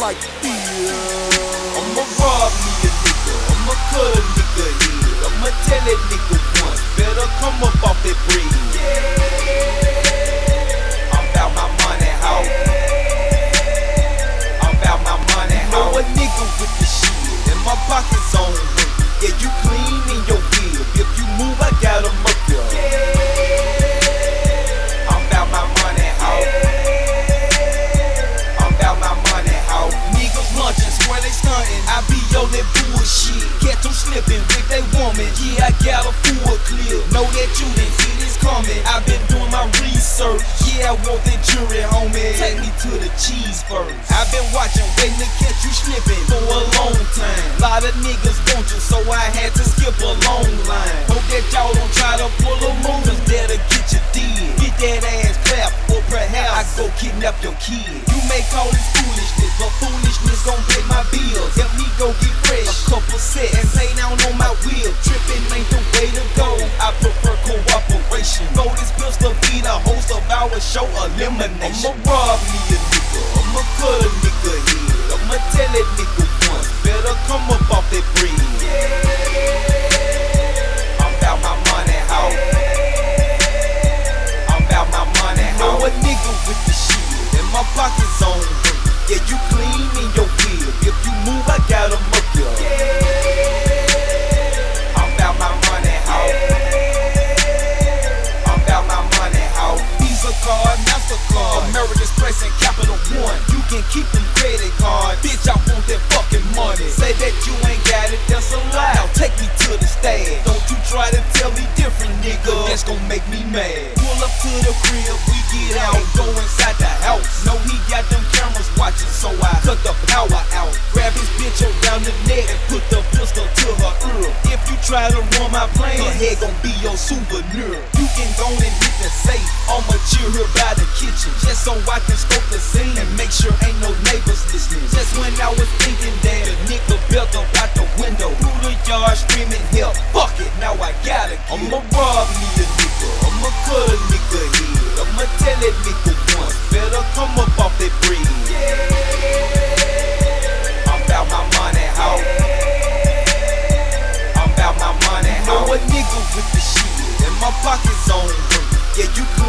like this. I'ma rob me a nigga, I'ma cut a nigga head. I'ma tell that nigga once, better come up off that bread. I'm about my money, how? I'm about my money, how? Know a nigga with the shit, and my pockets on ring. Yeah, you clean On that bullshit. Catch them slipping with they woman. Yeah, I got a full clip. Know that you didn't see this coming. I've been doing my research. Yeah, I want that jury, homie. Take me to the cheese first. i been watching, waiting to catch you slipping for a long time. Lot of niggas want you, so I had to skip a long line. Hope that y'all don't try to pull a move, cause that'll get you dead. Get that ass clap, or perhaps I go kidnap your kid. You may call this foolishness, but foolishness go get fresh, a couple sets, and lay down on my wheel. Tripping ain't the way to go. I prefer cooperation. Go this pistol be the host of our show elimination. I'ma rob me a nigga, I'ma cut a nigga head. I'ma tell that nigga once, better come up off that bread. I'm about my money, how? I'm about my money, how? Know a nigga with the shit, and my pockets on. Yeah, you clean in your keep them credit cards. Bitch, I want that fucking money. Say that you ain't got it, that's a lie. Now take me to the stand. Don't you try to tell me different, nigga. That's gon' make me mad. Pull up to the crib, we get out. Go inside the house. Know he got them cameras watching, so I cut the power out. Grab his bitch around the neck and put the pistol to her ear. If you try to run my plane, her head gon' be your souvenir. You can go and hit the safe. Here by the kitchen, just so I can scope the scene and make sure ain't no neighbors listening. Just when I was thinking that a nigga built up out the window, through the yard screaming help. Fuck it, now I gotta get. I'ma rob me a nigga, I'ma cut a nigga head. I'ma tell that nigga once, better come up off that bread. I'm about my money, how? I'm about my money, how? Know a nigga with the shit, and my pockets on ring. Yeah, you clean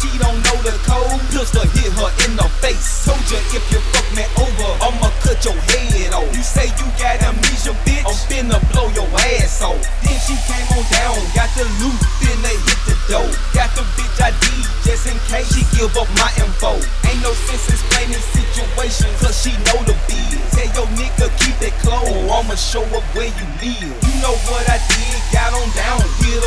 she don't know the code. Pistol hit her in the face. Told you if you fuck me over, I'ma cut your head off. You say you got amnesia, bitch. I'm finna blow your ass off. Then she came on down, got the loot, then they hit the dough. Got the bitch ID just in case she give up my info. Ain't no sense explaining situations, cause she know the biz. Tell your nigga keep it close, I'ma show up where you live. You know what I did, got on down, hit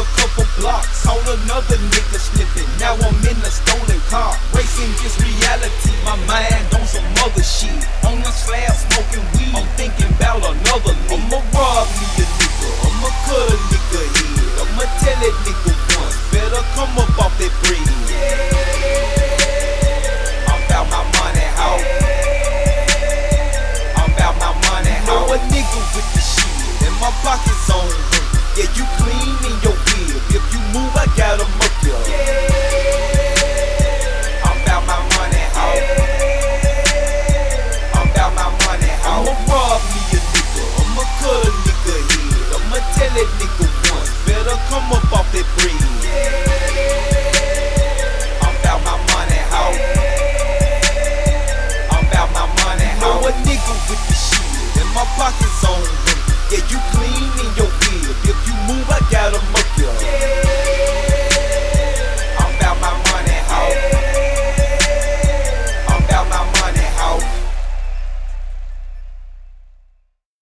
pockets on. Yeah, you clean in your wheel. If you move, I gotta up here. Yeah. I'm about my money out. Yeah. I'm about my money out. I'ma rob me a nigga. I'ma cut a nigga head. I'ma tell that nigga once. Better come up off that bread. Yeah.